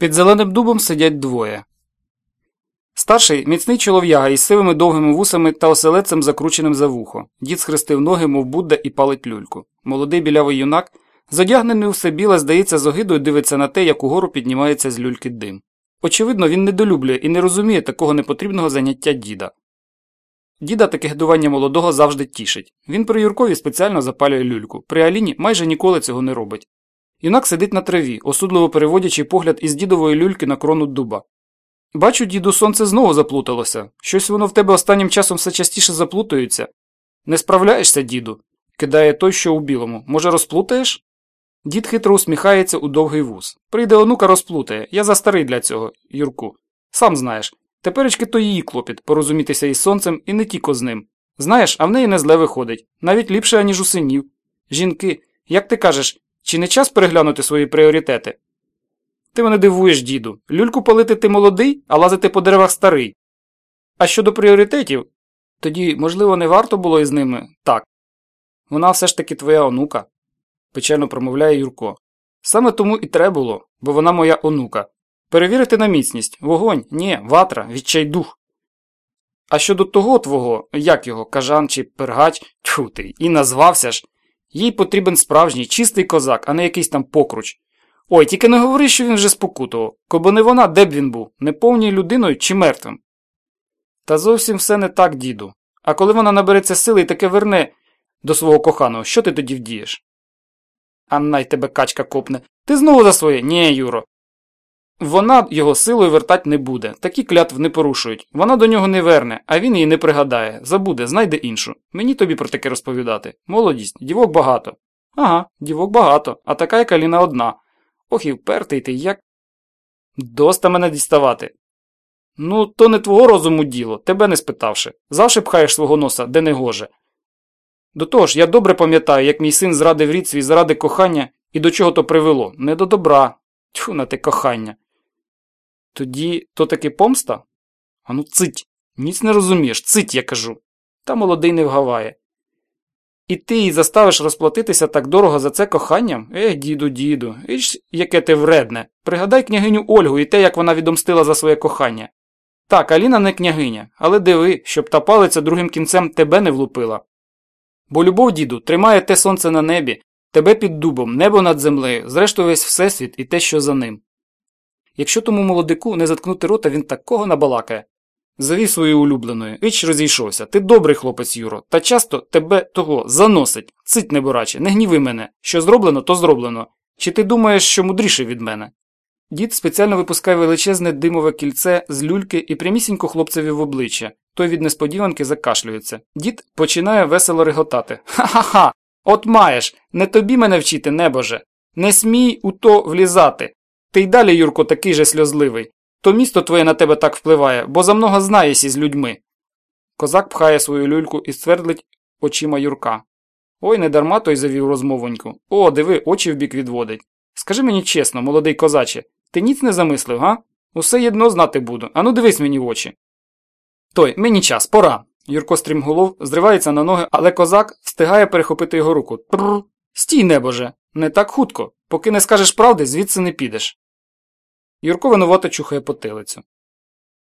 Під зеленим дубом сидять двоє. Старший міцний чолов'яга із сивими довгими вусами та оселедцем закрученим за вухо. Дід схрестив ноги, мов Будда, і палить люльку. Молодий білявий юнак, задягнений у все біле, здається, з огидою дивиться на те, як угору піднімається з люльки дим. Очевидно, він недолюблює і не розуміє такого непотрібного заняття діда. Діда таке гидування молодого завжди тішить. Він при Юркові спеціально запалює люльку, при Аліні майже ніколи цього не робить. Юнак сидить на траві, осудливо переводячи погляд із дідової люльки на крону дуба. Бачу, діду, сонце знову заплуталося. Щось воно в тебе останнім часом все частіше заплутується. Не справляєшся, діду, кидає той, що у білому. Може, розплутаєш? Дід хитро усміхається у довгий вуз. Прийде онука, розплутає. Я застарий для цього, Юрку. Сам знаєш. Теперечки то її клопіт порозумітися із сонцем і не тільки з ним. Знаєш, а в неї не зле виходить, навіть ліпше, аніж у синів. Жінки, як ти кажеш, чи не час переглянути свої пріоритети? Ти мене дивуєш, діду. Люльку палити ти молодий, а лазити по деревах старий. А щодо пріоритетів, тоді, можливо, не варто було із ними так. Вона все ж таки твоя онука, печально промовляє Юрко. Саме тому і треба було, бо вона моя онука. Перевірити на міцність, вогонь, ні, ватра, відчайдух. А щодо того твого, як його, кажан чи пергач, тьфу ти, і назвався ж, їй потрібен справжній, чистий козак, а не якийсь там покруч. Ой, тільки не говори, що він вже спокутував, коби не вона, де б він був, неповній людиною чи мертвим. Та зовсім все не так, діду. А коли вона набереться сили і таке верне до свого коханого, що ти тоді вдієш? А й тебе качка копне. Ти знову за своє? Ні, Юро. Вона його силою вертать не буде, такі клятв не порушують. Вона до нього не верне, а він її не пригадає, забуде, знайде іншу. Мені тобі про таке розповідати. Молодість, дівок багато. Ага, дівок багато, а така як Аліна одна. Ох і впертий ти як. Доста мене діставати. Ну, то не твого розуму діло, тебе не спитавши. Завше пхаєш свого носа, де не гоже. До того ж, я добре пам'ятаю, як мій син зрадив рід свій заради кохання і до чого то привело. Не до добра. Тьфу на те кохання. Тоді то таки помста? Ану цить. Ніц не розумієш, цить, я кажу. Та молодий не вгаває. І ти її заставиш розплатитися так дорого за це коханням? Ех, діду, діду, іч, яке ти вредне. Пригадай княгиню Ольгу і те, як вона відомстила за своє кохання. Так, Аліна не княгиня, але диви, щоб та палиця другим кінцем тебе не влупила. Бо любов, діду, тримає те сонце на небі, тебе під дубом, небо над землею, зрештою весь всесвіт і те, що за ним. Якщо тому молодику не заткнути рота, він такого набалакає. Завів своєю улюбленою, іч розійшовся. Ти добрий хлопець, Юро, та часто тебе того заносить, цить небораче, не гніви мене. Що зроблено, то зроблено. Чи ти думаєш, що мудріше від мене? Дід спеціально випускає величезне димове кільце з люльки і прямісінько хлопцеві в обличчя. Той від несподіванки закашлюється. Дід починає весело реготати. Ха-ха-ха! От маєш, не тобі мене вчити, небоже. Не смій у то влізати. Ти й далі, Юрко, такий же сльозливий. То місто твоє на тебе так впливає, бо замного знаєшся з людьми. Козак пхає свою люльку і ствердлить очима Юрка. Ой, не дарма той завів розмовоньку. О, диви, очі вбік відводить. Скажи мені чесно, молодий козаче, ти ніц не замислив, га? Усе єдно знати буду. Ану дивись мені в очі. Той, мені час, пора. Юрко стрімголов зривається на ноги, але козак встигає перехопити його руку. Тррр. Стій, небоже, не так хутко. Поки не скажеш правди, звідси не підеш. Юрко винувато чухає потилицю.